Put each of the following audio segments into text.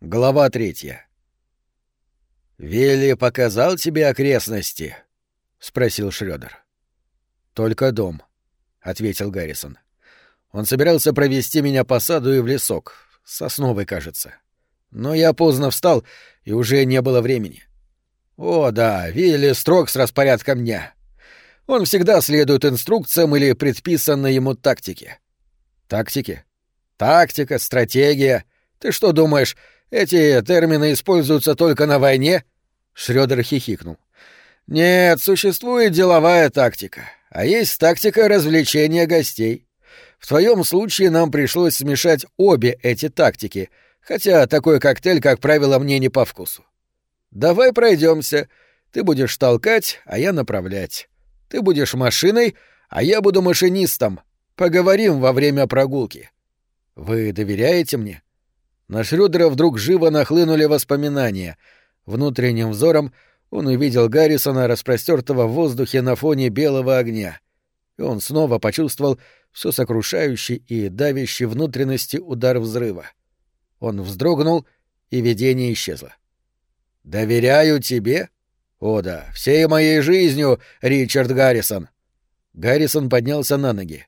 Глава третья. «Вилли показал тебе окрестности?» — спросил Шрёдер. «Только дом», — ответил Гаррисон. «Он собирался провести меня по саду и в лесок. Сосновый, кажется. Но я поздно встал, и уже не было времени. О, да, Вилли строг с распорядком дня. Он всегда следует инструкциям или предписанной ему тактике. Тактике? Тактика, стратегия. Ты что думаешь, эти термины используются только на войне? Шрёдер хихикнул. Нет, существует деловая тактика, а есть тактика развлечения гостей. В твоем случае нам пришлось смешать обе эти тактики, хотя такой коктейль, как правило, мне не по вкусу. Давай пройдемся. Ты будешь толкать, а я направлять. Ты будешь машиной, а я буду машинистом. Поговорим во время прогулки. Вы доверяете мне? На Шрёдера вдруг живо нахлынули воспоминания. Внутренним взором он увидел Гаррисона, распростертого в воздухе на фоне белого огня. И он снова почувствовал все сокрушающий и давящий внутренности удар взрыва. Он вздрогнул, и видение исчезло. «Доверяю тебе?» «О да, всей моей жизнью, Ричард Гаррисон!» Гаррисон поднялся на ноги.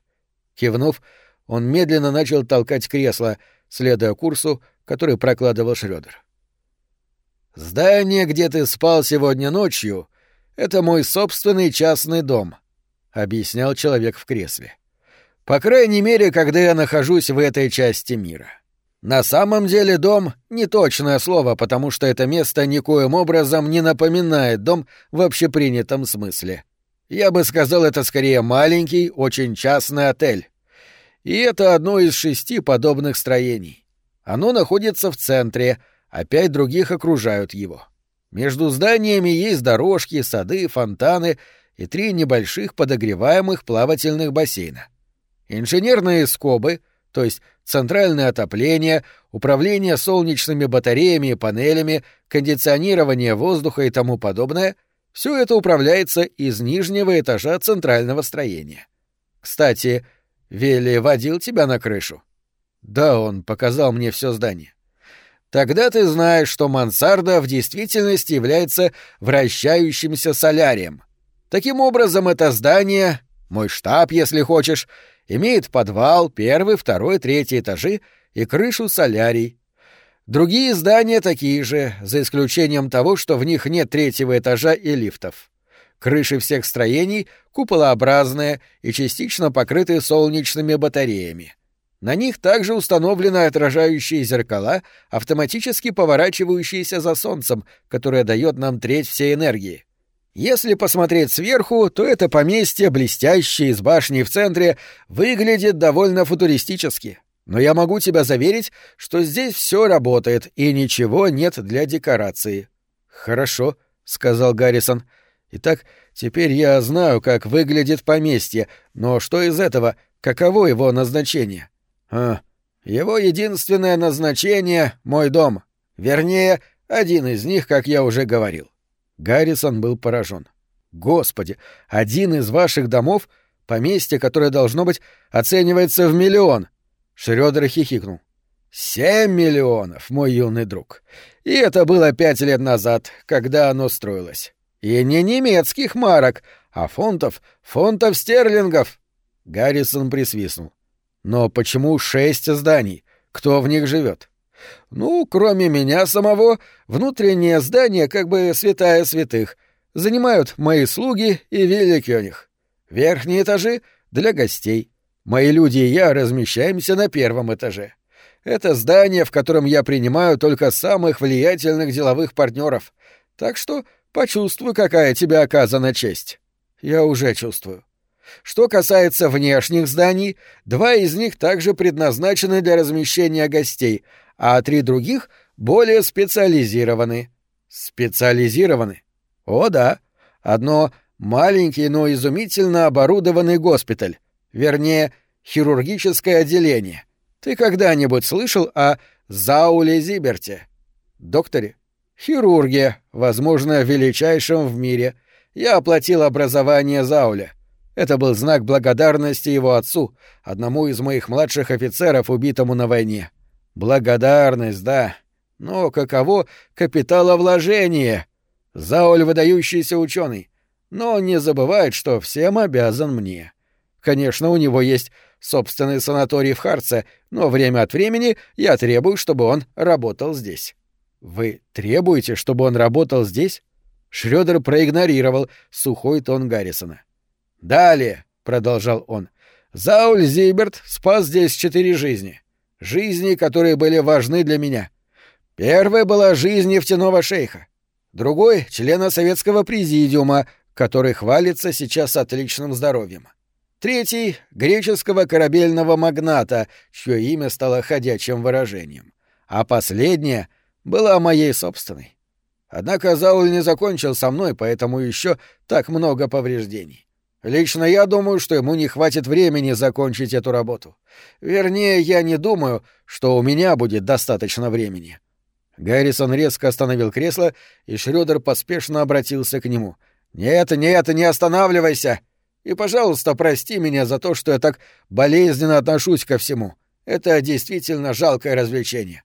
Кивнув, он медленно начал толкать кресло, следуя курсу, который прокладывал Шрёдер. «Здание, где ты спал сегодня ночью, — это мой собственный частный дом», — объяснял человек в кресле. «По крайней мере, когда я нахожусь в этой части мира. На самом деле дом — не точное слово, потому что это место никоим образом не напоминает дом в общепринятом смысле. Я бы сказал, это скорее маленький, очень частный отель. И это одно из шести подобных строений. Оно находится в центре, а пять других окружают его. Между зданиями есть дорожки, сады, фонтаны и три небольших подогреваемых плавательных бассейна. Инженерные скобы — то есть центральное отопление, управление солнечными батареями и панелями, кондиционирование воздуха и тому подобное, все это управляется из нижнего этажа центрального строения. Кстати, Вилли водил тебя на крышу? Да, он показал мне все здание. Тогда ты знаешь, что мансарда в действительности является вращающимся солярием. Таким образом, это здание, мой штаб, если хочешь, Имеет подвал, первый, второй, третий этажи и крышу солярий. Другие здания такие же, за исключением того, что в них нет третьего этажа и лифтов. Крыши всех строений куполообразные и частично покрыты солнечными батареями. На них также установлены отражающие зеркала, автоматически поворачивающиеся за солнцем, которое дает нам треть всей энергии. Если посмотреть сверху, то это поместье, блестящее из башни в центре, выглядит довольно футуристически. Но я могу тебя заверить, что здесь все работает и ничего нет для декорации. Хорошо, сказал Гаррисон. Итак, теперь я знаю, как выглядит поместье, но что из этого? Каково его назначение? А, его единственное назначение — мой дом. Вернее, один из них, как я уже говорил. Гаррисон был поражен. Господи, один из ваших домов — поместье, которое должно быть оценивается в миллион. Шрёдер хихикнул. Семь миллионов, мой юный друг. И это было пять лет назад, когда оно строилось. И не немецких марок, а фунтов, фунтов стерлингов. Гаррисон присвистнул. Но почему шесть зданий? Кто в них живет? Ну, кроме меня самого, внутреннее здание как бы святая святых. Занимают мои слуги и Вилли Верхние этажи — для гостей. Мои люди и я размещаемся на первом этаже. Это здание, в котором я принимаю только самых влиятельных деловых партнеров. Так что почувствуй, какая тебе оказана честь. Я уже чувствую. Что касается внешних зданий, два из них также предназначены для размещения гостей, а три других более специализированы. Специализированы? О да. Одно — маленький, но изумительно оборудованный госпиталь. Вернее, хирургическое отделение. Ты когда-нибудь слышал о Зауле Зиберте? Докторе? Хирурге, возможно, величайшем в мире. Я оплатил образование Зауля. Это был знак благодарности его отцу, одному из моих младших офицеров, убитому на войне. Благодарность, да. Но каково капиталовложение? Зауль выдающийся ученый, но он не забывает, что всем обязан мне. Конечно, у него есть собственный санаторий в Харце, но время от времени я требую, чтобы он работал здесь. Вы требуете, чтобы он работал здесь? Шрёдер проигнорировал сухой тон Гаррисона. Далее, продолжал он, Зауль Зиберт спас здесь четыре жизни. Жизни, которые были важны для меня. Первая была жизнь нефтяного шейха. Другой — члена советского президиума, который хвалится сейчас отличным здоровьем. Третий — греческого корабельного магната, чье имя стало ходячим выражением. А последняя была моей собственной. Однако Зауль не закончил со мной, поэтому еще так много повреждений. Лично я думаю, что ему не хватит времени закончить эту работу. Вернее, я не думаю, что у меня будет достаточно времени. Гаррисон резко остановил кресло, и Шрёдер поспешно обратился к нему. «Нет, нет, не останавливайся! И, пожалуйста, прости меня за то, что я так болезненно отношусь ко всему. Это действительно жалкое развлечение.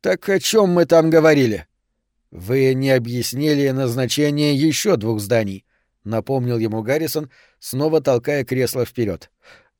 Так о чем мы там говорили?» «Вы не объяснили назначение еще двух зданий», — напомнил ему Гаррисон, снова толкая кресло вперед.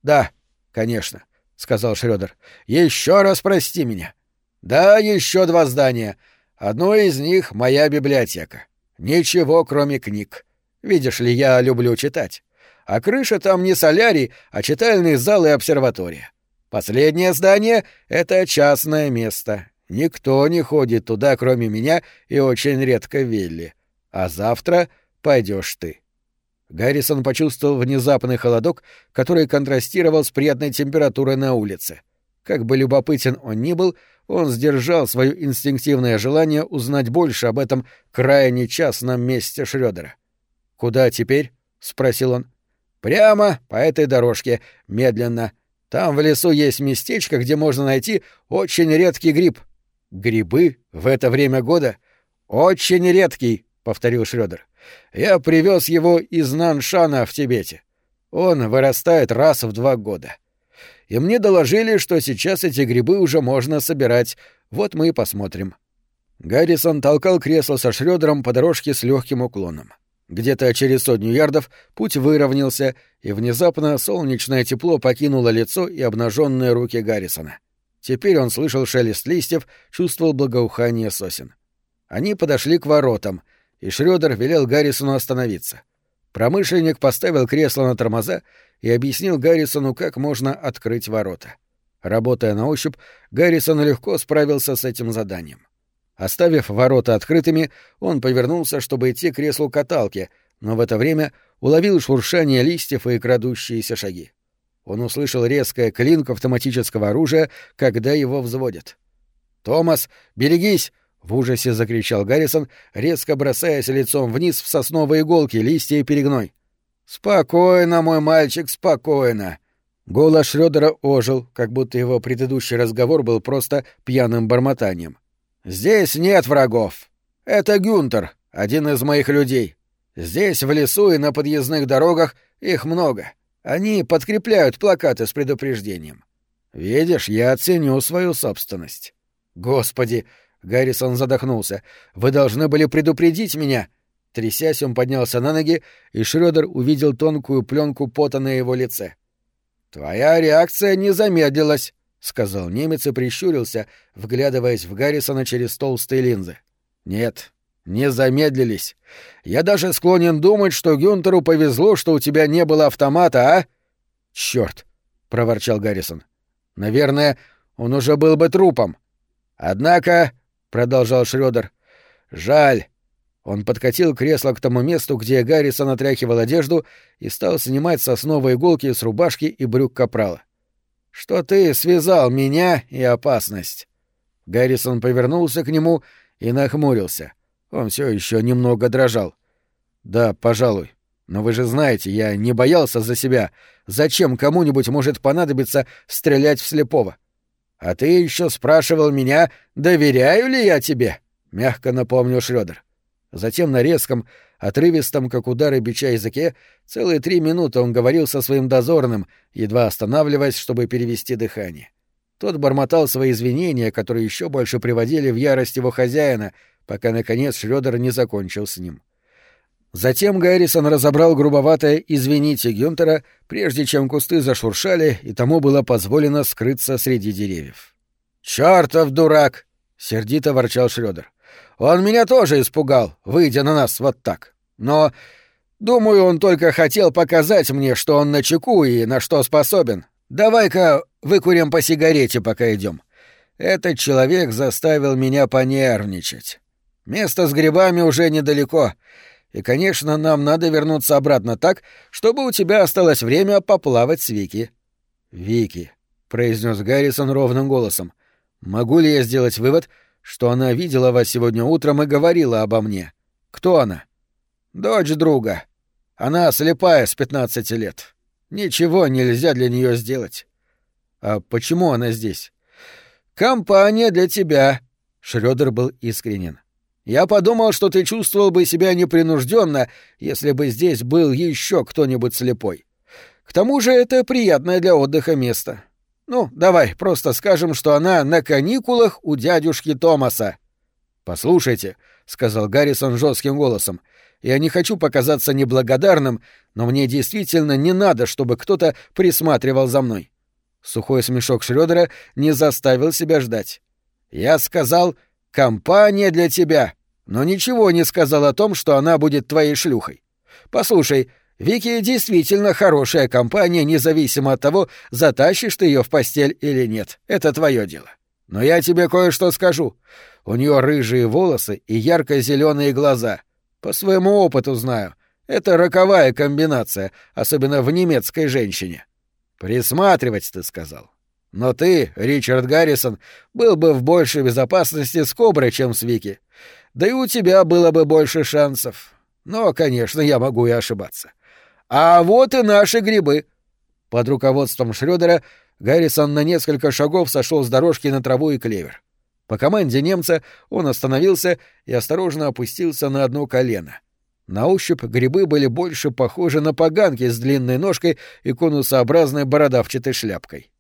«Да, конечно», — сказал Шрёдер. «Еще раз прости меня. Да, еще два здания. Одно из них — моя библиотека. Ничего, кроме книг. Видишь ли, я люблю читать. А крыша там не солярий, а читальный зал и обсерватория. Последнее здание — это частное место. Никто не ходит туда, кроме меня и очень редко Вилли. А завтра пойдешь ты. Гаррисон почувствовал внезапный холодок, который контрастировал с приятной температурой на улице. Как бы любопытен он ни был, он сдержал свое инстинктивное желание узнать больше об этом крайне частном месте Шрёдера. «Куда теперь?» — спросил он. «Прямо по этой дорожке, медленно. Там в лесу есть местечко, где можно найти очень редкий гриб». «Грибы? В это время года?» «Очень редкий», — повторил Шрёдер. Я привез его из Наншана в Тибете. Он вырастает раз в два года. И мне доложили, что сейчас эти грибы уже можно собирать. Вот мы и посмотрим. Гаррисон толкал кресло со Шрёдером по дорожке с легким уклоном. Где-то через сотню ярдов путь выровнялся, и внезапно солнечное тепло покинуло лицо и обнаженные руки Гаррисона. Теперь он слышал шелест листьев, чувствовал благоухание сосен. Они подошли к воротам — и Шрёдер велел Гаррисону остановиться. Промышленник поставил кресло на тормоза и объяснил Гаррисону, как можно открыть ворота. Работая на ощупь, Гаррисон легко справился с этим заданием. Оставив ворота открытыми, он повернулся, чтобы идти к креслу каталки, но в это время уловил шуршание листьев и крадущиеся шаги. Он услышал резкое клинк автоматического оружия, когда его взводят. «Томас, берегись!» В ужасе закричал Гаррисон, резко бросаясь лицом вниз в сосновые иголки, листья и перегной. «Спокойно, мой мальчик, спокойно!» Голос Шрёдера ожил, как будто его предыдущий разговор был просто пьяным бормотанием. «Здесь нет врагов. Это Гюнтер, один из моих людей. Здесь, в лесу и на подъездных дорогах, их много. Они подкрепляют плакаты с предупреждением. Видишь, я оценю свою собственность. Господи, Гаррисон задохнулся. «Вы должны были предупредить меня!» Трясясь, он поднялся на ноги, и Шрёдер увидел тонкую пленку пота на его лице. «Твоя реакция не замедлилась», — сказал немец и прищурился, вглядываясь в Гаррисона через толстые линзы. «Нет, не замедлились. Я даже склонен думать, что Гюнтеру повезло, что у тебя не было автомата, а?» «Чёрт!» — проворчал Гаррисон. «Наверное, он уже был бы трупом. Однако продолжал Шрёдер. Жаль. Он подкатил кресло к тому месту, где Гаррисон отряхивал одежду, и стал снимать сосновые иголки с рубашки и брюк капрала. Что ты связал меня и опасность? Гаррисон повернулся к нему и нахмурился. Он все еще немного дрожал. Да, пожалуй. Но вы же знаете, я не боялся за себя. Зачем кому-нибудь может понадобиться стрелять в слепого? А ты еще спрашивал меня, доверяю ли я тебе? мягко напомнил Шрёдер. Затем на резком, отрывистом, как удары бича языке, целые три минуты он говорил со своим дозорным, едва останавливаясь, чтобы перевести дыхание. Тот бормотал свои извинения, которые еще больше приводили в ярость его хозяина, пока, наконец, Шрёдер не закончил с ним. Затем Гаррисон разобрал грубоватое «извините» Гюнтера, прежде чем кусты зашуршали, и тому было позволено скрыться среди деревьев. «Чёртов дурак!» — сердито ворчал Шрёдер. «Он меня тоже испугал, выйдя на нас вот так. Но, думаю, он только хотел показать мне, что он на чеку и на что способен. Давай-ка выкурим по сигарете, пока идем. Этот человек заставил меня понервничать. Место с грибами уже недалеко, и, конечно, нам надо вернуться обратно так, чтобы у тебя осталось время поплавать с Вики». «Вики», — произнес Гаррисон ровным голосом, — «могу ли я сделать вывод, что она видела вас сегодня утром и говорила обо мне? Кто она?» «Дочь друга. Она слепая с пятнадцати лет. Ничего нельзя для нее сделать». «А почему она здесь?» «Компания для тебя», — Шрёдер был искренен. Я подумал, что ты чувствовал бы себя непринужденно, если бы здесь был еще кто-нибудь слепой. К тому же это приятное для отдыха место. Ну, давай, просто скажем, что она на каникулах у дядюшки Томаса. Послушайте, сказал Гаррисон жестким голосом. Я не хочу показаться неблагодарным, но мне действительно не надо, чтобы кто-то присматривал за мной. Сухой смешок Шрёдера не заставил себя ждать. Я сказал Компания для тебя, но ничего не сказал о том, что она будет твоей шлюхой. Послушай, Вики действительно хорошая компания, независимо от того, затащишь ты ее в постель или нет. Это твое дело. Но я тебе кое-что скажу. У нее рыжие волосы и ярко-зеленые глаза. По своему опыту знаю. Это роковая комбинация, особенно в немецкой женщине. Присматривать, ты сказал. Но ты, Ричард Гаррисон, был бы в большей безопасности с Коброй, чем с Вики. Да и у тебя было бы больше шансов. Но, конечно, я могу и ошибаться. А вот и наши грибы. Под руководством Шрёдера Гаррисон на несколько шагов сошел с дорожки на траву и клевер. По команде немца он остановился и осторожно опустился на одно колено. На ощупь грибы были больше похожи на поганки с длинной ножкой и конусообразной бородавчатой шляпкой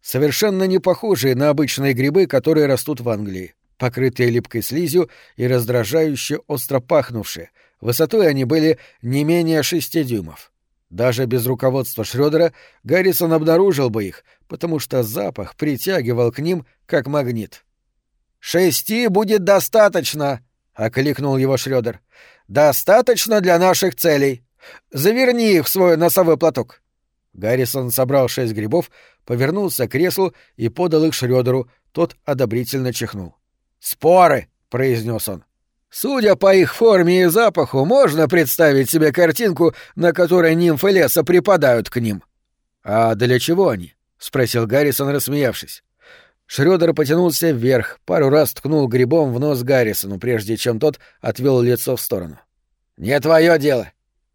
совершенно не похожие на обычные грибы, которые растут в Англии, покрытые липкой слизью и раздражающе остро пахнувшие. Высотой они были не менее шести дюймов. Даже без руководства Шрёдера Гаррисон обнаружил бы их, потому что запах притягивал к ним как магнит. «Шести будет достаточно!» — окликнул его Шрёдер. «Достаточно для наших целей. Заверни их в свой носовой платок». Гаррисон собрал шесть грибов, повернулся к креслу и подал их Шрёдеру, тот одобрительно чихнул. «Споры!» — произнес он. «Судя по их форме и запаху, можно представить себе картинку, на которой нимфы леса припадают к ним». «А для чего они?» — спросил Гаррисон, рассмеявшись. Шрёдер потянулся вверх, пару раз ткнул грибом в нос Гаррисону, прежде чем тот отвел лицо в сторону. «Не твое дело.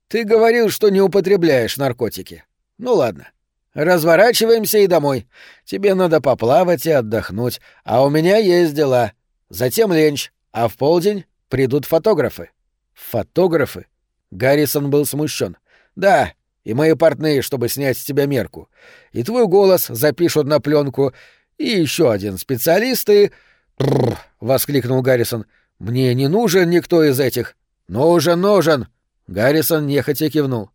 Ты говорил, что не употребляешь наркотики. Ну ладно. Разворачиваемся и домой. Тебе надо поплавать и отдохнуть, а у меня есть дела. Затем ленч, а в полдень придут фотографы. Фотографы? Гаррисон был смущен. Да, и мои портные, чтобы снять с тебя мерку. И твой голос запишут на пленку. И еще один специалист и... Бррр, воскликнул Гаррисон. Мне не нужен никто из этих. Нужен, нужен. Гаррисон нехотя кивнул.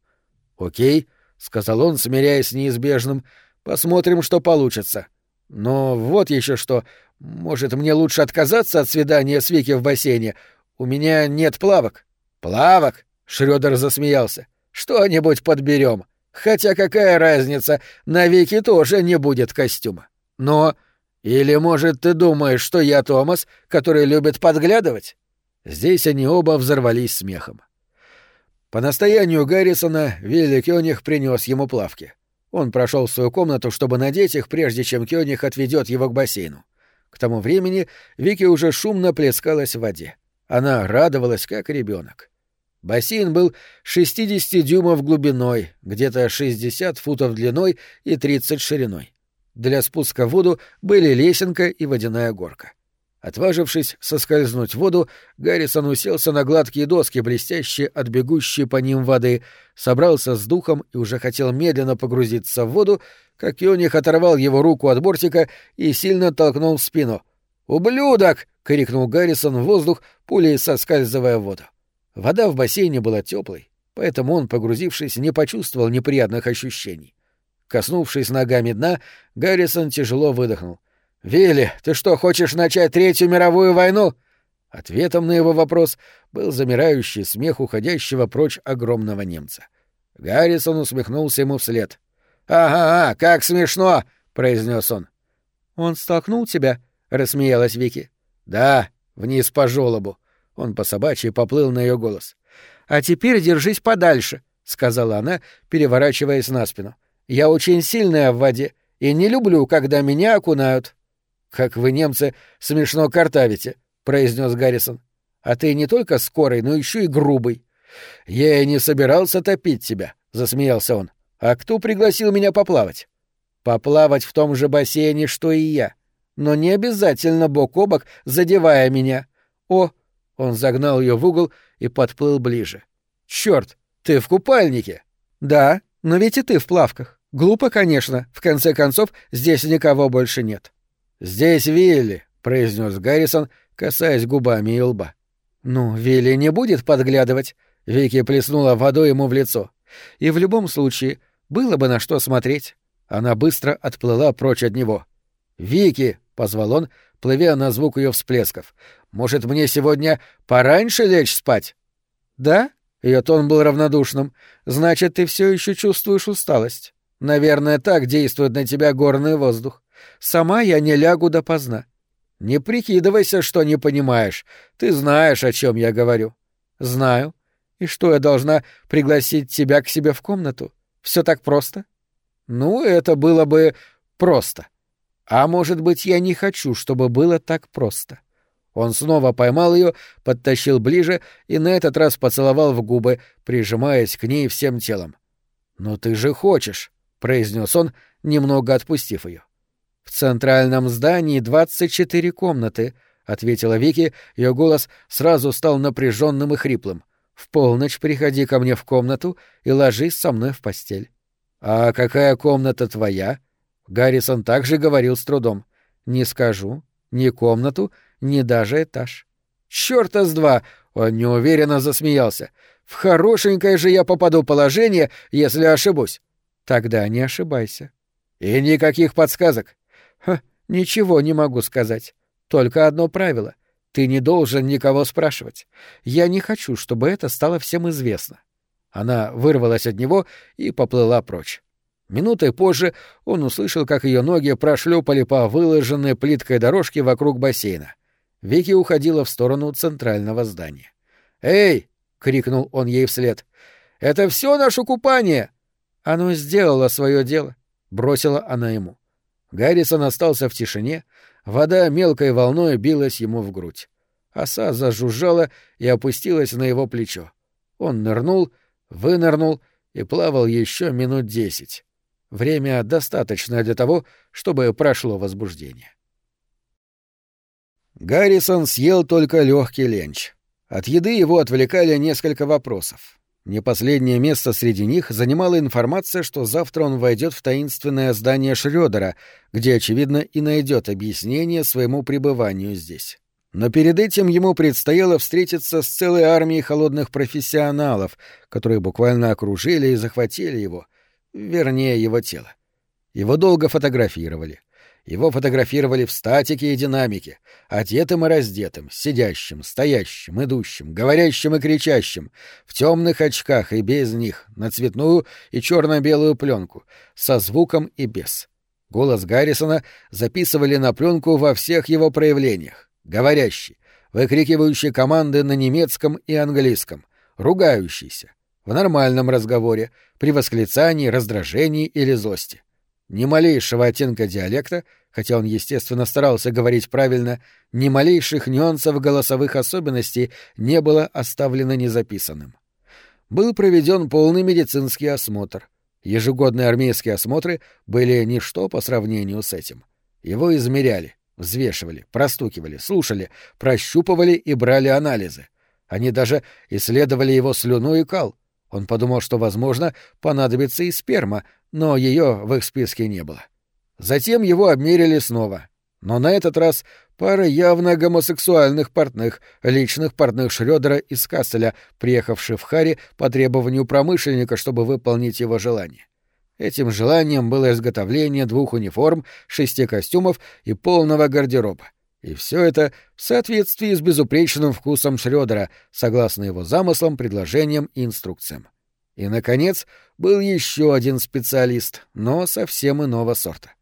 Окей. — сказал он, смиряясь с неизбежным. «Посмотрим, что получится. Но вот еще что. Может, мне лучше отказаться от свидания с Вики в бассейне? У меня нет плавок». «Плавок?» — Шрёдер засмеялся. «Что-нибудь подберем. Хотя какая разница, на Вики тоже не будет костюма. Но... Или, может, ты думаешь, что я Томас, который любит подглядывать?» Здесь они оба взорвались смехом. По настоянию Гаррисона Вилли Кёниг принес ему плавки. Он прошел в свою комнату, чтобы надеть их, прежде чем Кёниг отведет его к бассейну. К тому времени Вики уже шумно плескалась в воде. Она радовалась, как ребенок. Бассейн был 60 дюймов глубиной, где-то 60 футов длиной и 30 шириной. Для спуска в воду были лесенка и водяная горка. Отважившись соскользнуть в воду, Гаррисон уселся на гладкие доски, блестящие от бегущей по ним воды, собрался с духом и уже хотел медленно погрузиться в воду, как Йоних оторвал его руку от бортика и сильно толкнул в спину. «Ублюдок!» — крикнул Гаррисон в воздух, пулей соскальзывая в воду. Вода в бассейне была теплой, поэтому он, погрузившись, не почувствовал неприятных ощущений. Коснувшись ногами дна, Гаррисон тяжело выдохнул. «Вилли, ты что, хочешь начать Третью мировую войну?» Ответом на его вопрос был замирающий смех уходящего прочь огромного немца. Гаррисон усмехнулся ему вслед. «Ага, как смешно!» — произнес он. «Он столкнул тебя?» — рассмеялась Вики. «Да, вниз по жёлобу». Он по собачьи поплыл на ее голос. «А теперь держись подальше», — сказала она, переворачиваясь на спину. «Я очень сильная в воде и не люблю, когда меня окунают». «Как вы, немцы, смешно картавите», — произнес Гаррисон. «А ты не только скорый, но еще и грубый». «Я и не собирался топить тебя», — засмеялся он. «А кто пригласил меня поплавать?» «Поплавать в том же бассейне, что и я. Но не обязательно бок о бок, задевая меня. О!» Он загнал ее в угол и подплыл ближе. «Черт, ты в купальнике?» «Да, но ведь и ты в плавках. Глупо, конечно. В конце концов, здесь никого больше нет». «Здесь Вилли», — произнес Гаррисон, касаясь губами и лба. «Ну, Вилли не будет подглядывать», — Вики плеснула водой ему в лицо. «И в любом случае, было бы на что смотреть». Она быстро отплыла прочь от него. «Вики!» — позвал он, плывя на звук ее всплесков. «Может, мне сегодня пораньше лечь спать?» «Да?» — ее тон был равнодушным. «Значит, ты все еще чувствуешь усталость. Наверное, так действует на тебя горный воздух. Сама я не лягу допоздна. Не прикидывайся, что не понимаешь. Ты знаешь, о чем я говорю. Знаю. И что я должна пригласить тебя к себе в комнату? Все так просто? Ну, это было бы просто. А может быть, я не хочу, чтобы было так просто. Он снова поймал ее, подтащил ближе и на этот раз поцеловал в губы, прижимаясь к ней всем телом. «Но ты же хочешь», — произнес он, немного отпустив ее. «В центральном здании двадцать четыре комнаты», — ответила Вики, ее голос сразу стал напряженным и хриплым. «В полночь приходи ко мне в комнату и ложись со мной в постель». «А какая комната твоя?» Гаррисон также говорил с трудом. «Не скажу. Ни комнату, ни даже этаж». «Чёрта с два!» — он неуверенно засмеялся. «В хорошенькое же я попаду положение, если ошибусь». «Тогда не ошибайся». «И никаких подсказок. Ха, ничего не могу сказать. Только одно правило. Ты не должен никого спрашивать. Я не хочу, чтобы это стало всем известно. Она вырвалась от него и поплыла прочь. Минутой позже он услышал, как ее ноги прошлепали по выложенной плиткой дорожке вокруг бассейна. Вики уходила в сторону центрального здания. «Эй!» — крикнул он ей вслед. «Это все наше купание!» «Оно сделало свое дело», — бросила она ему. Гаррисон остался в тишине, вода мелкой волной билась ему в грудь. Оса зажужжала и опустилась на его плечо. Он нырнул, вынырнул и плавал еще минут десять. Время достаточно для того, чтобы прошло возбуждение. Гаррисон съел только легкий ленч. От еды его отвлекали несколько вопросов. Не последнее место среди них занимала информация, что завтра он войдет в таинственное здание Шрёдера, где, очевидно, и найдет объяснение своему пребыванию здесь. Но перед этим ему предстояло встретиться с целой армией холодных профессионалов, которые буквально окружили и захватили его, вернее, его тело. Его долго фотографировали. Его фотографировали в статике и динамике, одетым и раздетым, сидящим, стоящим, идущим, говорящим и кричащим, в темных очках и без них, на цветную и черно-белую пленку, со звуком и без. Голос Гаррисона записывали на пленку во всех его проявлениях. Говорящий, выкрикивающий команды на немецком и английском, ругающийся, в нормальном разговоре, при восклицании, раздражении или злости. Ни малейшего оттенка диалекта, хотя он, естественно, старался говорить правильно, ни малейших нюансов голосовых особенностей не было оставлено незаписанным. Был проведен полный медицинский осмотр. Ежегодные армейские осмотры были ничто по сравнению с этим. Его измеряли, Взвешивали, простукивали, слушали, прощупывали и брали анализы. Они даже исследовали его слюну и кал. Он подумал, что, возможно, понадобится и сперма, но ее в их списке не было. Затем его обмерили снова. Но на этот раз пара явно гомосексуальных портных, личных портных Шрёдера из Касселя, приехавших в Хари по требованию промышленника, чтобы выполнить его желание. Этим желанием было изготовление двух униформ, шести костюмов и полного гардероба. И все это в соответствии с безупречным вкусом Шрёдера, согласно его замыслам, предложениям и инструкциям. И, наконец, был еще один специалист, но совсем иного сорта.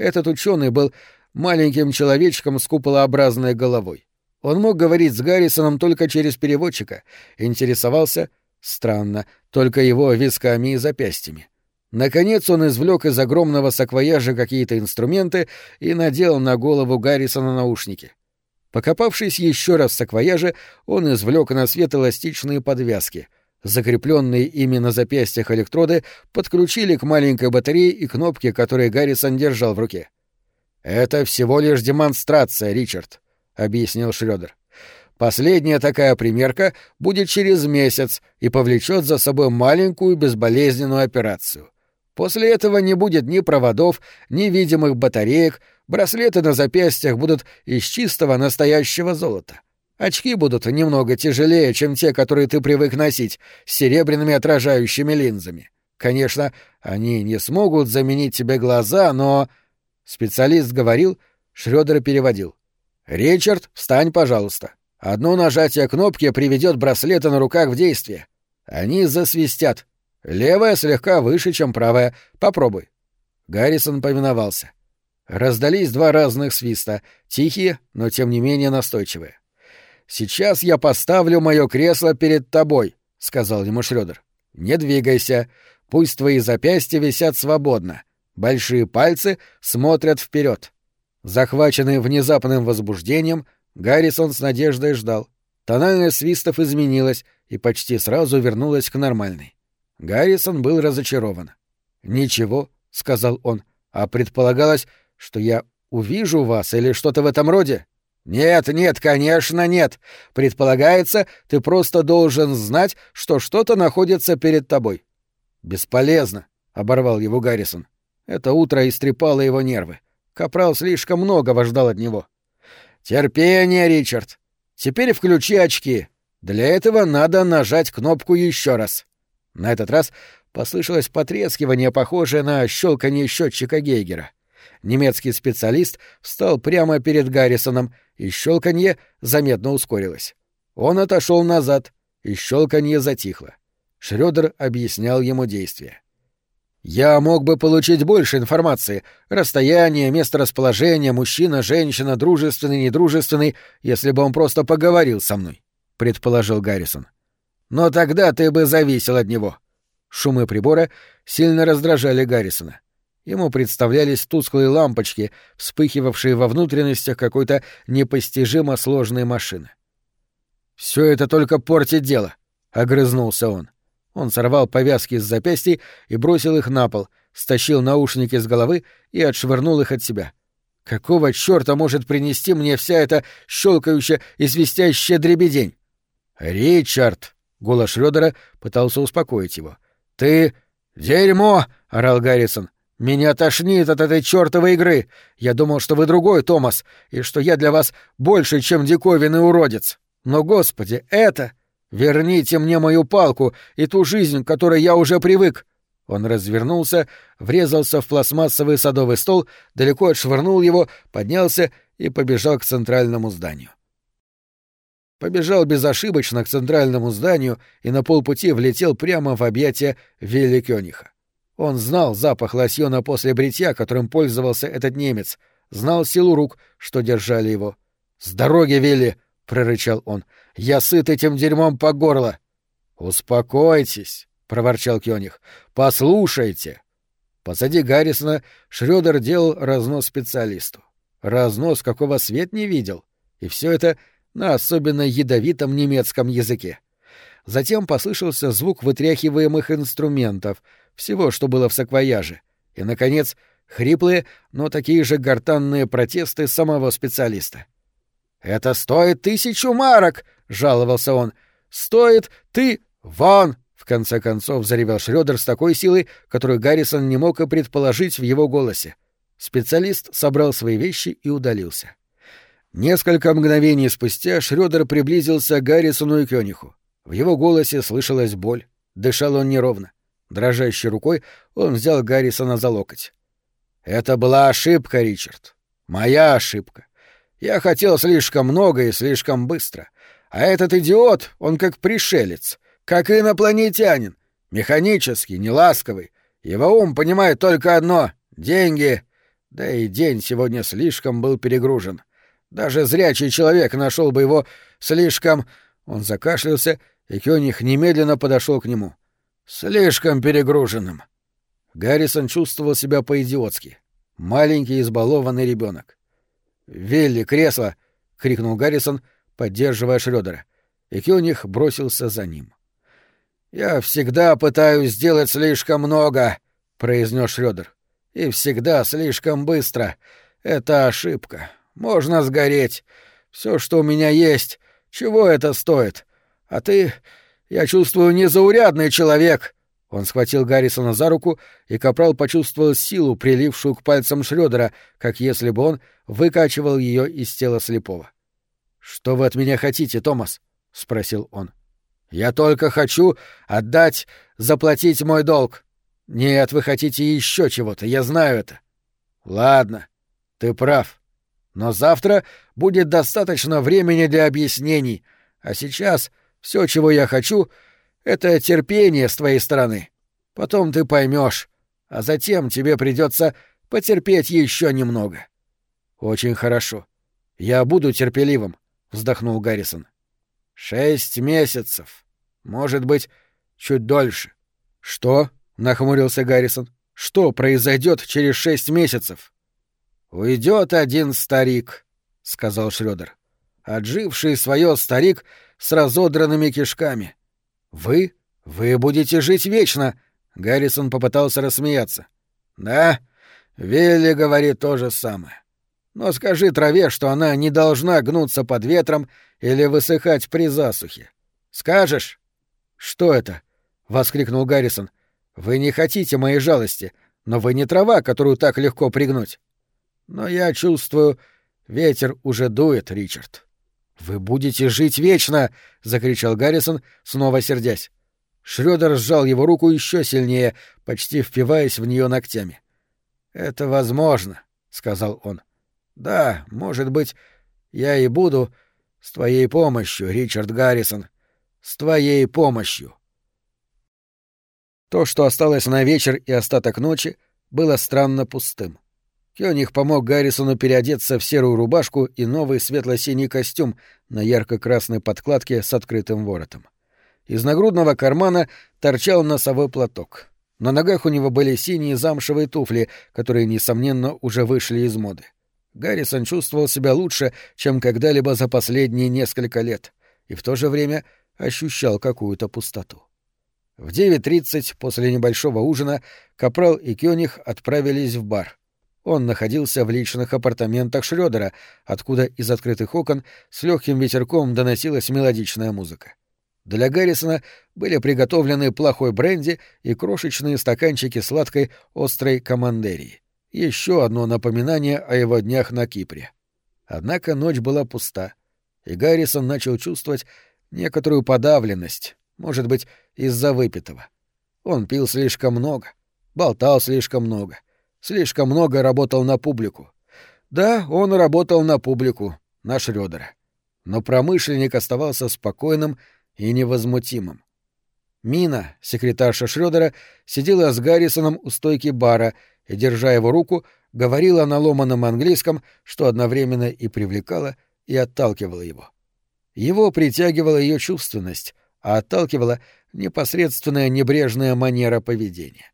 Этот ученый был маленьким человечком с куполообразной головой. Он мог говорить с Гаррисоном только через переводчика, интересовался, странно, только его висками и запястьями. Наконец он извлек из огромного саквояжа какие-то инструменты и надел на голову Гаррисона наушники. Покопавшись еще раз в саквояже, он извлек на свет эластичные подвязки. Закрепленные ими на запястьях электроды подключили к маленькой батарее и кнопке, которые Гаррисон держал в руке. «Это всего лишь демонстрация, Ричард», — объяснил Шрёдер. «Последняя такая примерка будет через месяц и повлечет за собой маленькую безболезненную операцию. После этого не будет ни проводов, ни видимых батареек, браслеты на запястьях будут из чистого настоящего золота. Очки будут немного тяжелее, чем те, которые ты привык носить, с серебряными отражающими линзами. Конечно, они не смогут заменить тебе глаза, но... Специалист говорил, Шрёдер переводил. «Ричард, встань, пожалуйста. Одно нажатие кнопки приведет браслеты на руках в действие. Они засвистят. Левая слегка выше, чем правая. Попробуй. Гаррисон повиновался. Раздались два разных свиста, тихие, но тем не менее настойчивые. Сейчас я поставлю мое кресло перед тобой, сказал ему Шрёдер. Не двигайся, пусть твои запястья висят свободно. Большие пальцы смотрят вперед. Захваченный внезапным возбуждением, Гаррисон с надеждой ждал. Тональность свистов изменилась и почти сразу вернулась к нормальной. Гаррисон был разочарован. «Ничего», — сказал он, — «а предполагалось, что я увижу вас или что-то в этом роде?» «Нет, нет, конечно, нет. Предполагается, ты просто должен знать, что что-то находится перед тобой». «Бесполезно», — оборвал его Гаррисон. Это утро истрепало его нервы. Капрал слишком многого ждал от него. «Терпение, Ричард. Теперь включи очки. Для этого надо нажать кнопку еще раз». На этот раз послышалось потрескивание, похожее на щелканье счетчика Гейгера. Немецкий специалист встал прямо перед Гаррисоном, и щелканье заметно ускорилось. Он отошел назад, и щелканье затихло. Шрёдер объяснял ему действия. «Я мог бы получить больше информации. Расстояние, место расположения, мужчина, женщина, дружественный, недружественный, если бы он просто поговорил со мной», — предположил Гаррисон. — но тогда ты бы зависел от него. Шумы прибора сильно раздражали Гаррисона. Ему представлялись тусклые лампочки, вспыхивавшие во внутренностях какой-то непостижимо сложной машины. Все это только портит дело, огрызнулся он. Он сорвал повязки с запястья и бросил их на пол, стащил наушники с головы и отшвырнул их от себя. Какого чёрта может принести мне вся эта щелкающая и свистящая дребедень? Ричард, Голос Шрёдера пытался успокоить его. «Ты... дерьмо!» — орал Гаррисон. «Меня тошнит от этой чёртовой игры! Я думал, что вы другой, Томас, и что я для вас больше, чем диковинный уродец. Но, господи, это... Верните мне мою палку и ту жизнь, к которой я уже привык!» Он развернулся, врезался в пластмассовый садовый стол, далеко отшвырнул его, поднялся и побежал к центральному зданию побежал безошибочно к центральному зданию и на полпути влетел прямо в объятия Вилли Кёниха. Он знал запах лосьона после бритья, которым пользовался этот немец, знал силу рук, что держали его. «С дороги, Вилли!» — прорычал он. «Я сыт этим дерьмом по горло!» «Успокойтесь!» — проворчал Кёниг. «Послушайте!» Позади Гаррисона Шрёдер делал разнос специалисту. Разнос, какого свет не видел. И все это на особенно ядовитом немецком языке. Затем послышался звук вытряхиваемых инструментов, всего, что было в саквояже, и, наконец, Хриплые, но такие же гортанные протесты самого специалиста. «Это стоит тысячу марок!» — жаловался он. «Стоит ты... Вон!» — в конце концов заревел Шрёдер с такой силой, которую Гаррисон не мог и предположить в его голосе. Специалист собрал свои вещи и удалился. Несколько мгновений спустя Шрёдер приблизился к Гаррисону и Кёниху. В его голосе слышалась боль. Дышал он неровно. Дрожащей рукой он взял Гаррисона за локоть. «Это была ошибка, Ричард. Моя ошибка. Я хотел слишком много и слишком быстро. А этот идиот, он как пришелец, как инопланетянин, механический, неласковый. Его ум понимает только одно — деньги. Да и день сегодня слишком был перегружен. Даже зрячий человек нашел бы его слишком... Он закашлялся, и Кёниг немедленно подошел к нему. Слишком перегруженным. Гаррисон чувствовал себя по-идиотски. Маленький избалованный ребенок. «Вилли, кресло!» — крикнул Гаррисон, поддерживая Шрёдера. И Кёниг бросился за ним. «Я всегда пытаюсь сделать слишком много», — произнес Шрёдер. «И всегда слишком быстро. Это ошибка. Можно сгореть. Все, что у меня есть. Чего это стоит? А ты, я чувствую, незаурядный человек. Он схватил Гаррисона за руку, и Капрал почувствовал силу, прилившую к пальцам Шрёдера, как если бы он выкачивал ее из тела слепого. «Что вы от меня хотите, Томас?» — спросил он. «Я только хочу отдать, заплатить мой долг. Нет, вы хотите еще чего-то, я знаю это. Ладно, ты прав. Но завтра будет достаточно времени для объяснений, а сейчас все, чего я хочу, — это терпение с твоей стороны. Потом ты поймешь, а затем тебе придется потерпеть еще немного. Очень хорошо. Я буду терпеливым, вздохнул Гаррисон. Шесть месяцев. Может быть, чуть дольше. Что? нахмурился Гаррисон. Что произойдет через шесть месяцев? Уйдет один старик, сказал Шрёдер. Отживший свое старик с разодранными кишками. Вы? Вы будете жить вечно. Гаррисон попытался рассмеяться. Да, Вилли говорит то же самое. Но скажи траве, что она не должна гнуться под ветром или высыхать при засухе. Скажешь? Что это? воскликнул Гаррисон. Вы не хотите моей жалости, но вы не трава, которую так легко пригнуть. Но я чувствую, ветер уже дует, Ричард. Вы будете жить вечно, закричал Гаррисон, снова сердясь. Шрёдер сжал его руку еще сильнее, почти впиваясь в нее ногтями. Это возможно, сказал он. Да, может быть, я и буду с твоей помощью, Ричард Гаррисон, с твоей помощью. То, что осталось на вечер и остаток ночи, было странно пустым. Кёниг помог Гаррисону переодеться в серую рубашку и новый светло-синий костюм на ярко-красной подкладке с открытым воротом. Из нагрудного кармана торчал носовой платок. На ногах у него были синие замшевые туфли, которые, несомненно, уже вышли из моды. Гаррисон чувствовал себя лучше, чем когда-либо за последние несколько лет, и в то же время ощущал какую-то пустоту. В 9.30 после небольшого ужина Капрал и Кёниг отправились в бар — он находился в личных апартаментах Шрёдера, откуда из открытых окон с легким ветерком доносилась мелодичная музыка. Для Гаррисона были приготовлены плохой бренди и крошечные стаканчики сладкой острой командерии. Еще одно напоминание о его днях на Кипре. Однако ночь была пуста, и Гаррисон начал чувствовать некоторую подавленность, может быть, из-за выпитого. Он пил слишком много, болтал слишком много — Слишком много работал на публику. Да, он работал на публику, на Шрёдера. Но промышленник оставался спокойным и невозмутимым. Мина, секретарша Шрёдера, сидела с Гаррисоном у стойки бара и, держа его руку, говорила на ломаном английском, что одновременно и привлекала, и отталкивала его. Его притягивала ее чувственность, а отталкивала непосредственная небрежная манера поведения.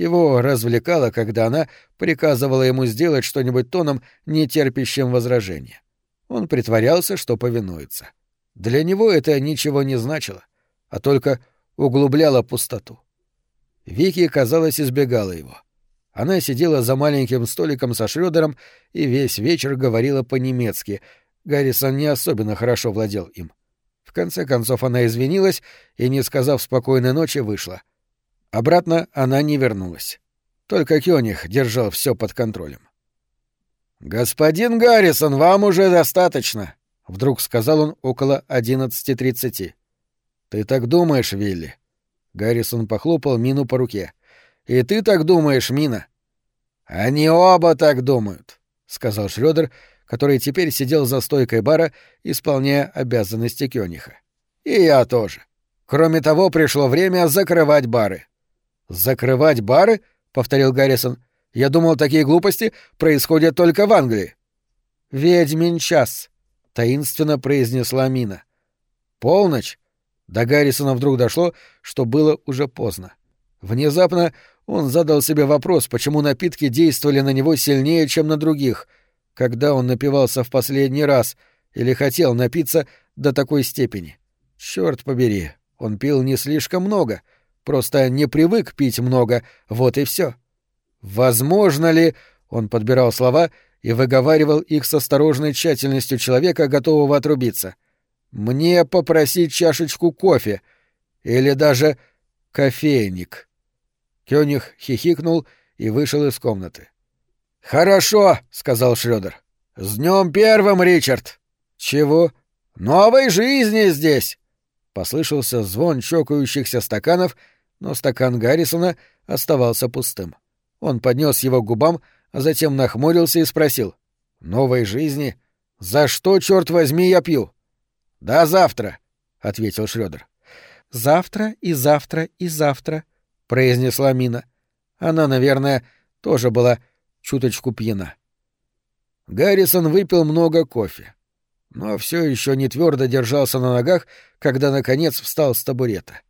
Его развлекало, когда она приказывала ему сделать что-нибудь тоном, не терпящим возражения. Он притворялся, что повинуется. Для него это ничего не значило, а только углубляло пустоту. Вики, казалось, избегала его. Она сидела за маленьким столиком со Шрёдером и весь вечер говорила по-немецки. Гаррисон не особенно хорошо владел им. В конце концов она извинилась и, не сказав спокойной ночи, вышла. Обратно она не вернулась. Только Кёниг держал все под контролем. «Господин Гаррисон, вам уже достаточно», — вдруг сказал он около одиннадцати тридцати. «Ты так думаешь, Вилли?» Гаррисон похлопал Мину по руке. «И ты так думаешь, Мина?» «Они оба так думают», — сказал Шрёдер, который теперь сидел за стойкой бара, исполняя обязанности Кёниха. «И я тоже. Кроме того, пришло время закрывать бары». «Закрывать бары?» — повторил Гаррисон. «Я думал, такие глупости происходят только в Англии». «Ведьмин час», — таинственно произнесла Мина. «Полночь?» До Гаррисона вдруг дошло, что было уже поздно. Внезапно он задал себе вопрос, почему напитки действовали на него сильнее, чем на других, когда он напивался в последний раз или хотел напиться до такой степени. Черт побери, он пил не слишком много, просто не привык пить много, вот и все. Возможно ли, он подбирал слова и выговаривал их с осторожной тщательностью человека, готового отрубиться. Мне попросить чашечку кофе или даже кофейник. Кёниг хихикнул и вышел из комнаты. «Хорошо», — сказал Шрёдер. «С днем первым, Ричард!» «Чего?» «Новой жизни здесь!» Послышался звон чокающихся стаканов, но стакан Гаррисона оставался пустым. Он поднес его к губам, а затем нахмурился и спросил. «Новой жизни? За что, черт возьми, я пью?» «До завтра», — ответил Шрёдер. «Завтра и завтра и завтра», — произнесла Мина. Она, наверное, тоже была чуточку пьяна. Гаррисон выпил много кофе, но все еще не твердо держался на ногах, когда, наконец, встал с табурета.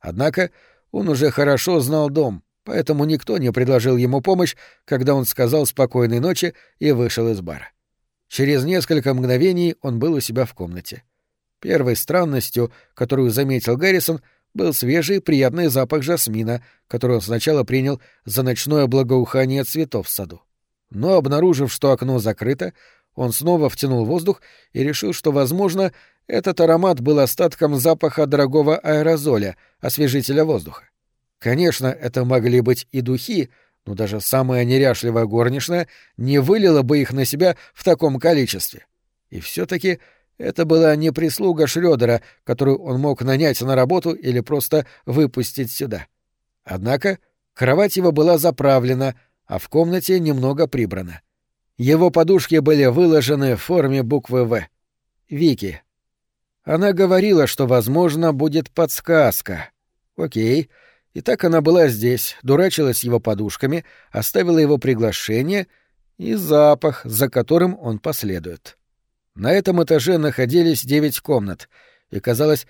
Однако он уже хорошо знал дом, поэтому никто не предложил ему помощь, когда он сказал «спокойной ночи» и вышел из бара. Через несколько мгновений он был у себя в комнате. Первой странностью, которую заметил Гаррисон, был свежий приятный запах жасмина, который он сначала принял за ночное благоухание цветов в саду. Но, обнаружив, что окно закрыто, он снова втянул воздух и решил, что, возможно, этот аромат был остатком запаха дорогого аэрозоля, освежителя воздуха. Конечно, это могли быть и духи, но даже самая неряшливая горничная не вылила бы их на себя в таком количестве. И все-таки это была не прислуга Шрёдера, которую он мог нанять на работу или просто выпустить сюда. Однако кровать его была заправлена, а в комнате немного прибрано. Его подушки были выложены в форме буквы «В». Вики. Она говорила, что, возможно, будет подсказка. Окей. И так она была здесь, дурачилась его подушками, оставила его приглашение и запах, за которым он последует. На этом этаже находились девять комнат, и, казалось,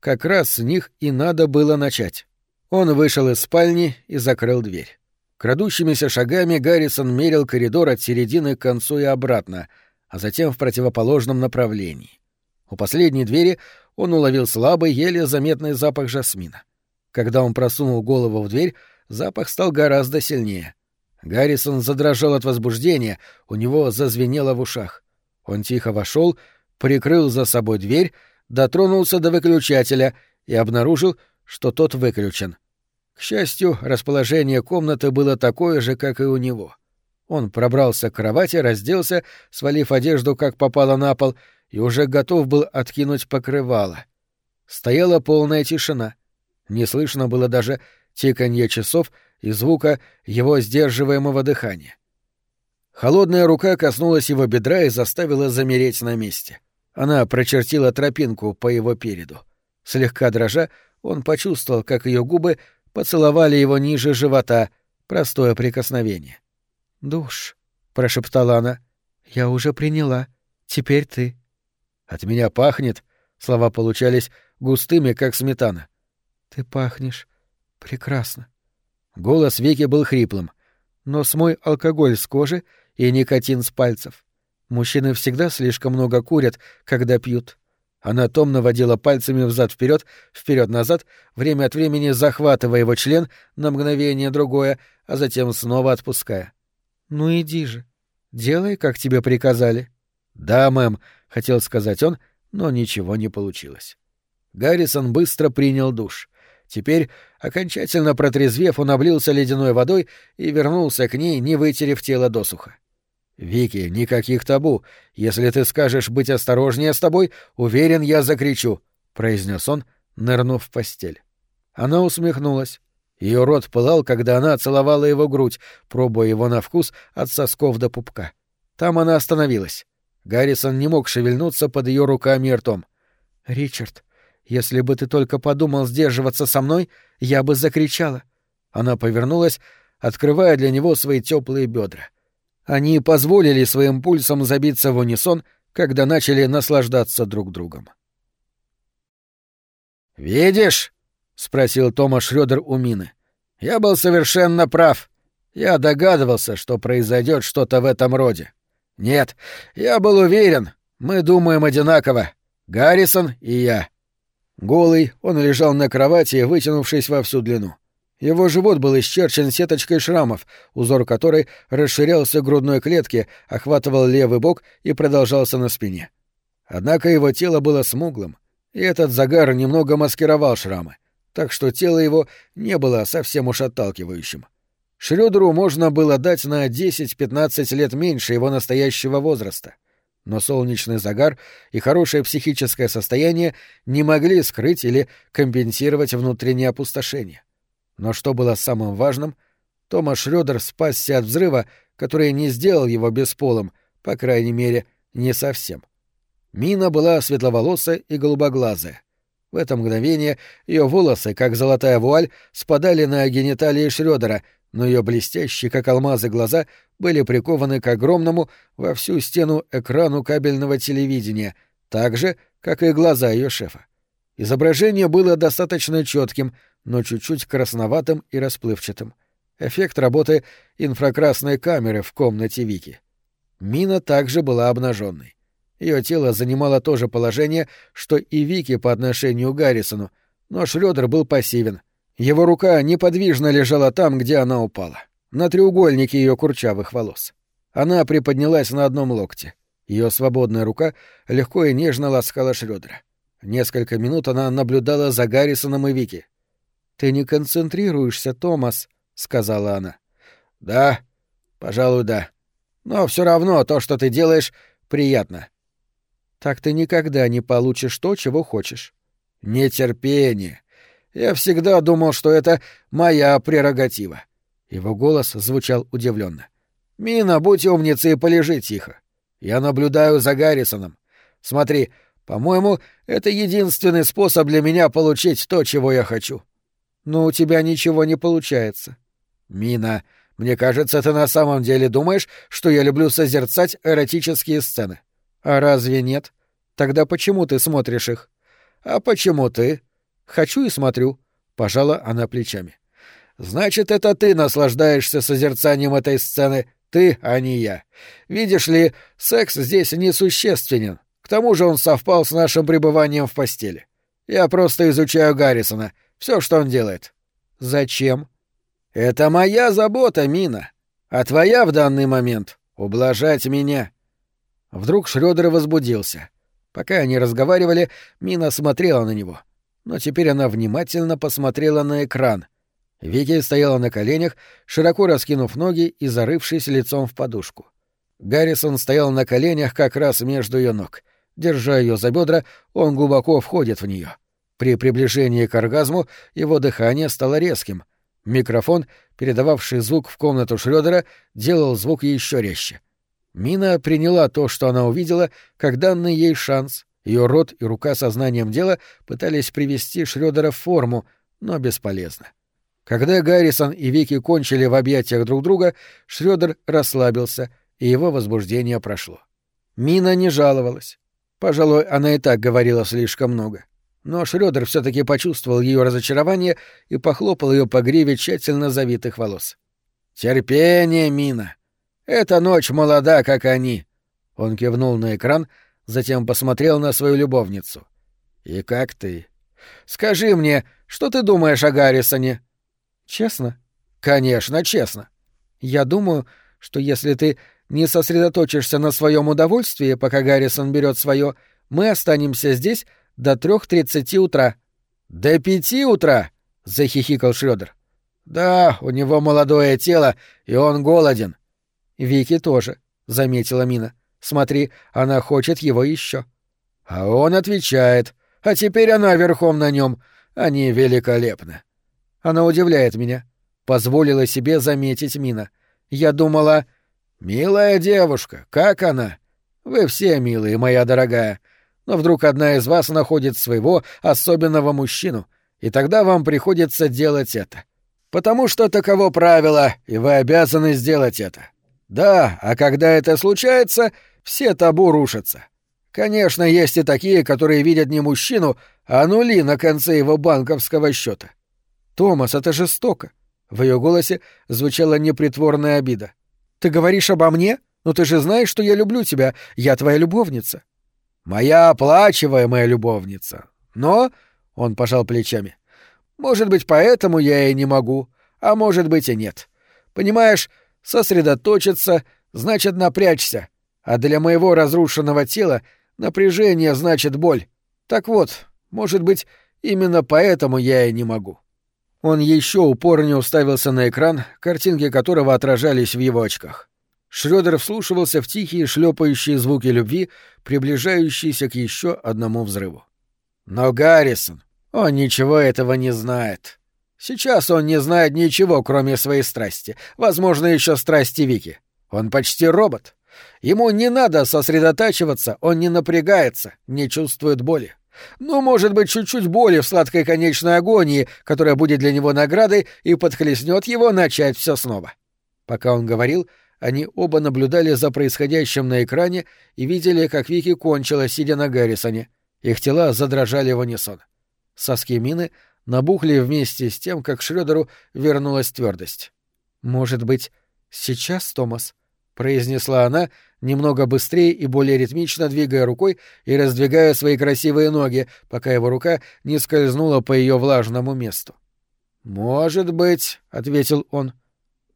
как раз с них и надо было начать. Он вышел из спальни и закрыл дверь. Крадущимися шагами Гаррисон мерил коридор от середины к концу и обратно, а затем в противоположном направлении. У последней двери он уловил слабый, еле заметный запах жасмина. Когда он просунул голову в дверь, запах стал гораздо сильнее. Гаррисон задрожал от возбуждения, у него зазвенело в ушах. Он тихо вошел, прикрыл за собой дверь, дотронулся до выключателя и обнаружил, что тот выключен. К счастью, расположение комнаты было такое же, как и у него. Он пробрался к кровати, разделся, свалив одежду, как попало на пол, и уже готов был откинуть покрывало. Стояла полная тишина. Не слышно было даже тиканье часов и звука его сдерживаемого дыхания. Холодная рука коснулась его бедра и заставила замереть на месте. Она прочертила тропинку по его переду. Слегка дрожа, он почувствовал, как ее губы поцеловали его ниже живота, простое прикосновение. «Душ», — прошептала она, — «я уже приняла. Теперь ты». «От меня пахнет», — слова получались густыми, как сметана. «Ты пахнешь прекрасно». Голос Вики был хриплым. «Но смой алкоголь с кожи и никотин с пальцев. Мужчины всегда слишком много курят, когда пьют. Она томно водила пальцами взад вперед, вперед назад, время от времени захватывая его член на мгновение другое, а затем снова отпуская. Ну иди же. Делай, как тебе приказали. Да, мэм, хотел сказать он, но ничего не получилось. Гаррисон быстро принял душ. Теперь, окончательно протрезвев, он облился ледяной водой и вернулся к ней, не вытерев тело досуха. «Вики, никаких табу. Если ты скажешь быть осторожнее с тобой, уверен, я закричу», — произнес он, нырнув в постель. Она усмехнулась. Ее рот пылал, когда она целовала его грудь, пробуя его на вкус от сосков до пупка. Там она остановилась. Гаррисон не мог шевельнуться под ее руками и ртом. «Ричард, если бы ты только подумал сдерживаться со мной, я бы закричала». Она повернулась, открывая для него свои теплые бедра. Они позволили своим пульсам забиться в унисон, когда начали наслаждаться друг другом. «Видишь?» — спросил Тома Шрёдер у Мины. «Я был совершенно прав. Я догадывался, что произойдет что-то в этом роде. Нет, я был уверен, мы думаем одинаково. Гаррисон и я». Голый, он лежал на кровати, вытянувшись во всю длину. Его живот был исчерчен сеточкой шрамов, узор которой расширялся к грудной клетке, охватывал левый бок и продолжался на спине. Однако его тело было смуглым, и этот загар немного маскировал шрамы, так что тело его не было совсем уж отталкивающим. Шрёдеру можно было дать на 10-15 лет меньше его настоящего возраста. Но солнечный загар и хорошее психическое состояние не могли скрыть или компенсировать внутреннее опустошение. Но что было самым важным, Томас Шрёдер спасся от взрыва, который не сделал его бесполым, по крайней мере, не совсем. Мина была светловолосая и голубоглазая. В это мгновение ее волосы, как золотая вуаль, спадали на гениталии Шрёдера, но ее блестящие, как алмазы, глаза были прикованы к огромному во всю стену экрану кабельного телевидения, так же, как и глаза ее шефа. Изображение было достаточно четким, но чуть-чуть красноватым и расплывчатым. Эффект работы инфракрасной камеры в комнате Вики. Мина также была обнаженной. Ее тело занимало то же положение, что и Вики по отношению к Гаррисону, но Шрёдер был пассивен. Его рука неподвижно лежала там, где она упала, на треугольнике ее курчавых волос. Она приподнялась на одном локте. Ее свободная рука легко и нежно ласкала Шрёдера. Несколько минут она наблюдала за Гаррисоном и Вики. «Ты не концентрируешься, Томас», — сказала она. «Да, пожалуй, да. Но все равно то, что ты делаешь, приятно». «Так ты никогда не получишь то, чего хочешь». «Нетерпение. Я всегда думал, что это моя прерогатива». Его голос звучал удивленно. «Мина, будь умницей и полежи тихо. Я наблюдаю за Гаррисоном. Смотри, по-моему, это единственный способ для меня получить то, чего я хочу. Но у тебя ничего не получается. Мина, мне кажется, ты на самом деле думаешь, что я люблю созерцать эротические сцены. А разве нет? Тогда почему ты смотришь их? А почему ты? Хочу и смотрю. Пожала она плечами. Значит, это ты наслаждаешься созерцанием этой сцены, ты, а не я. Видишь ли, секс здесь несущественен тому же он совпал с нашим пребыванием в постели. Я просто изучаю Гаррисона, все, что он делает. Зачем? Это моя забота, Мина. А твоя в данный момент — ублажать меня. Вдруг Шрёдер возбудился. Пока они разговаривали, Мина смотрела на него. Но теперь она внимательно посмотрела на экран. Вики стояла на коленях, широко раскинув ноги и зарывшись лицом в подушку. Гаррисон стоял на коленях как раз между ее ног. Держа ее за бедра, он глубоко входит в нее. При приближении к оргазму его дыхание стало резким. Микрофон, передававший звук в комнату Шрёдера, делал звук еще резче. Мина приняла то, что она увидела, как данный ей шанс. Ее рот и рука сознанием дела пытались привести Шрёдера в форму, но бесполезно. Когда Гаррисон и Вики кончили в объятиях друг друга, Шрёдер расслабился, и его возбуждение прошло. Мина не жаловалась. Пожалуй, она и так говорила слишком много. Но Шрёдер все таки почувствовал ее разочарование и похлопал ее по гриве тщательно завитых волос. «Терпение, Мина! Эта ночь молода, как они!» Он кивнул на экран, затем посмотрел на свою любовницу. «И как ты? Скажи мне, что ты думаешь о Гаррисоне?» «Честно?» «Конечно, честно. Я думаю, что если ты не сосредоточишься на своем удовольствии, пока Гаррисон берет свое, мы останемся здесь до трех тридцати утра». «До пяти утра?» — захихикал Шрёдер. «Да, у него молодое тело, и он голоден». «Вики тоже», — заметила Мина. «Смотри, она хочет его еще. А он отвечает. А теперь она верхом на нем. Они великолепны. Она удивляет меня. Позволила себе заметить Мина. Я думала... «Милая девушка, как она? Вы все милые, моя дорогая. Но вдруг одна из вас находит своего особенного мужчину, и тогда вам приходится делать это. Потому что таково правило, и вы обязаны сделать это. Да, а когда это случается, все табу рушатся. Конечно, есть и такие, которые видят не мужчину, а нули на конце его банковского счета. Томас, это жестоко. В ее голосе звучала непритворная обида. Ты говоришь обо мне? Но ты же знаешь, что я люблю тебя. Я твоя любовница. Моя оплачиваемая любовница. Но, он пожал плечами, может быть, поэтому я и не могу, а может быть и нет. Понимаешь, сосредоточиться значит напрячься, а для моего разрушенного тела напряжение значит боль. Так вот, может быть, именно поэтому я и не могу. Он еще упорнее уставился на экран, картинки которого отражались в его очках. Шрёдер вслушивался в тихие шлепающие звуки любви, приближающиеся к еще одному взрыву. Но Гаррисон, он ничего этого не знает. Сейчас он не знает ничего, кроме своей страсти, возможно, еще страсти Вики. Он почти робот. Ему не надо сосредотачиваться, он не напрягается, не чувствует боли. Ну, может быть, чуть-чуть боли в сладкой конечной агонии, которая будет для него наградой и подхлестнет его начать все снова. Пока он говорил, они оба наблюдали за происходящим на экране и видели, как Вики кончила, сидя на Гаррисоне. Их тела задрожали в унисон. Соски мины набухли вместе с тем, как Шрёдеру вернулась твердость. «Может быть, сейчас, Томас?» — произнесла она, немного быстрее и более ритмично двигая рукой и раздвигая свои красивые ноги, пока его рука не скользнула по ее влажному месту. «Может быть», — ответил он, —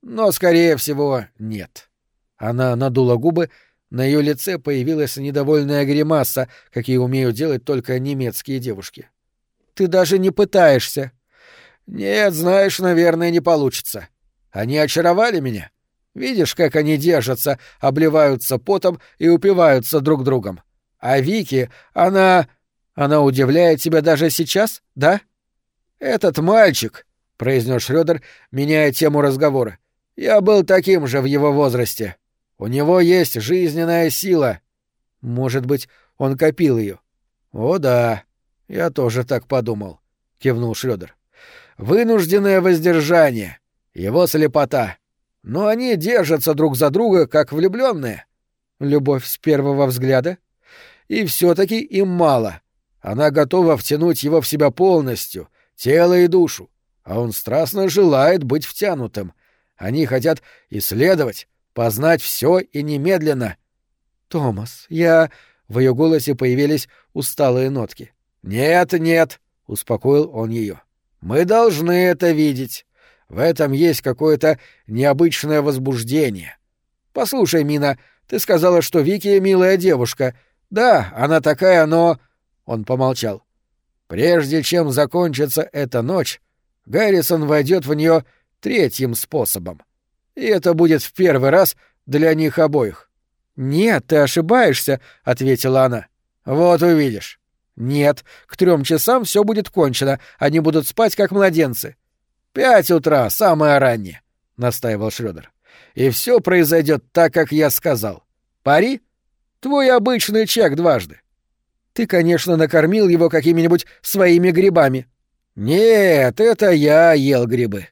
«но, скорее всего, нет». Она надула губы, на ее лице появилась недовольная гримаса, какие умеют делать только немецкие девушки. «Ты даже не пытаешься». «Нет, знаешь, наверное, не получится. Они очаровали меня. Видишь, как они держатся, обливаются потом и упиваются друг другом. А Вики, она... Она удивляет тебя даже сейчас, да? Этот мальчик, — произнес Шрёдер, меняя тему разговора. Я был таким же в его возрасте. У него есть жизненная сила. Может быть, он копил ее. О да, я тоже так подумал, — кивнул Шрёдер. Вынужденное воздержание, его слепота — но они держатся друг за друга, как влюбленные. Любовь с первого взгляда? И все-таки им мало. Она готова втянуть его в себя полностью, тело и душу, а он страстно желает быть втянутым. Они хотят исследовать, познать все и немедленно. Томас, я... В ее голосе появились усталые нотки. Нет, нет, успокоил он ее. Мы должны это видеть. В этом есть какое-то необычное возбуждение. Послушай, Мина, ты сказала, что Вики милая девушка. Да, она такая, но... Он помолчал. Прежде чем закончится эта ночь, Гаррисон войдет в нее третьим способом. И это будет в первый раз для них обоих. Нет, ты ошибаешься, ответила она. Вот увидишь. Нет, к трем часам все будет кончено, они будут спать как младенцы. «Пять утра, самое раннее», — настаивал Шрёдер. «И все произойдет так, как я сказал. Пари? Твой обычный чек дважды». «Ты, конечно, накормил его какими-нибудь своими грибами». «Нет, это я ел грибы».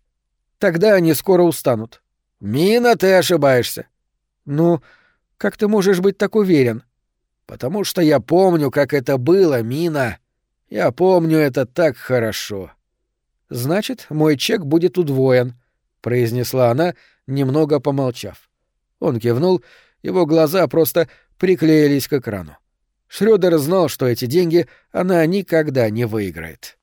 «Тогда они скоро устанут». «Мина, ты ошибаешься». «Ну, как ты можешь быть так уверен?» «Потому что я помню, как это было, Мина. Я помню это так хорошо». Значит, мой чек будет удвоен, произнесла она, немного помолчав. Он кивнул, его глаза просто приклеились к экрану. Шрёдер знал, что эти деньги она никогда не выиграет.